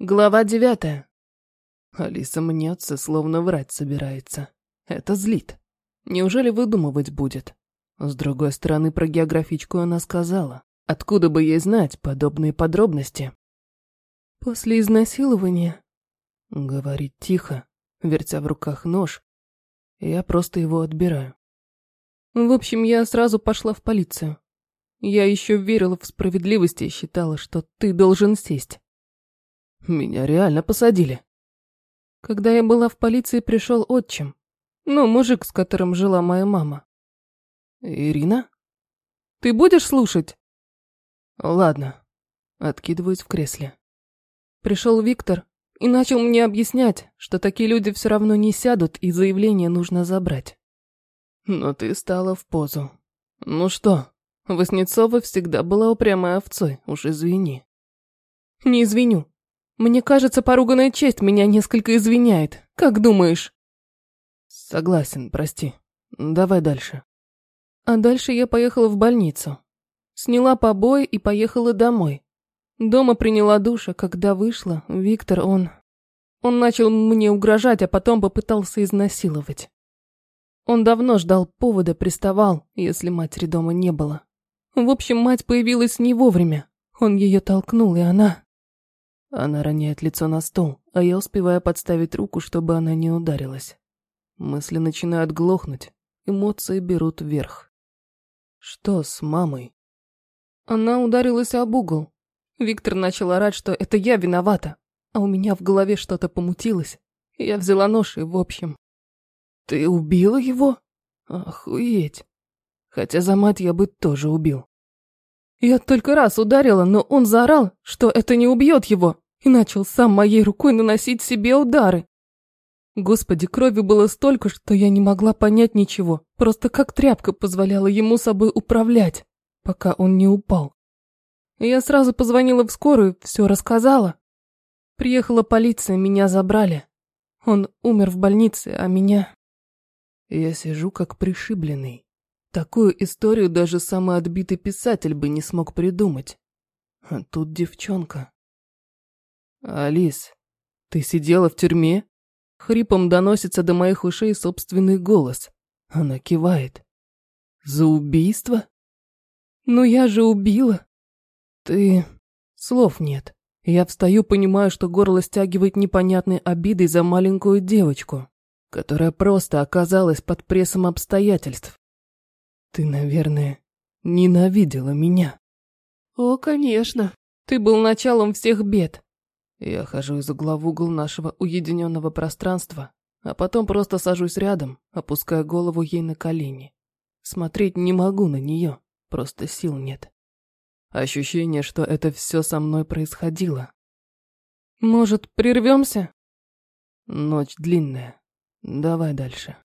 Глава девятая. Алиса мнется, словно врать собирается. Это злит. Неужели выдумывать будет? С другой стороны, про географичку она сказала. Откуда бы ей знать подобные подробности? После изнасилования, говорит тихо, вертя в руках нож, я просто его отбираю. В общем, я сразу пошла в полицию. Я еще верила в справедливость и считала, что ты должен сесть. Меня реально посадили. Когда я была в полиции, пришел отчим. Ну, мужик, с которым жила моя мама. Ирина? Ты будешь слушать? Ладно. Откидываюсь в кресле. Пришел Виктор и начал мне объяснять, что такие люди все равно не сядут и заявление нужно забрать. Но ты стала в позу. Ну что, Васнецова всегда была упрямой овцой, уж извини. Не извиню. Мне кажется, поруганная честь меня несколько извиняет. Как думаешь? Согласен, прости. Давай дальше. А дальше я поехала в больницу. Сняла побои и поехала домой. Дома приняла душ, а когда вышла, Виктор, он... Он начал мне угрожать, а потом попытался изнасиловать. Он давно ждал повода, приставал, если матери дома не было. В общем, мать появилась не вовремя. Он ее толкнул, и она... Она роняет лицо на стол, а я успеваю подставить руку, чтобы она не ударилась. Мысли начинают глохнуть, эмоции берут вверх. Что с мамой? Она ударилась об угол. Виктор начал орать, что это я виновата, а у меня в голове что-то помутилось. Я взяла нож и в общем... Ты убила его? Охуеть. Хотя за мать я бы тоже убил. Я только раз ударила, но он заорал, что это не убьет его и начал сам моей рукой наносить себе удары. Господи, крови было столько, что я не могла понять ничего, просто как тряпка позволяла ему собой управлять, пока он не упал. Я сразу позвонила в скорую, все рассказала. Приехала полиция, меня забрали. Он умер в больнице, а меня... Я сижу как пришибленный. Такую историю даже самый отбитый писатель бы не смог придумать. А тут девчонка. «Алис, ты сидела в тюрьме?» Хрипом доносится до моих ушей собственный голос. Она кивает. «За убийство?» «Ну я же убила!» «Ты...» Слов нет. Я встаю, понимаю, что горло стягивает непонятной обидой за маленькую девочку, которая просто оказалась под прессом обстоятельств. Ты, наверное, ненавидела меня. О, конечно. Ты был началом всех бед. Я хожу из угла в угол нашего уединенного пространства, а потом просто сажусь рядом, опуская голову ей на колени. Смотреть не могу на нее, просто сил нет. Ощущение, что это все со мной происходило. Может, прервемся? Ночь длинная. Давай дальше.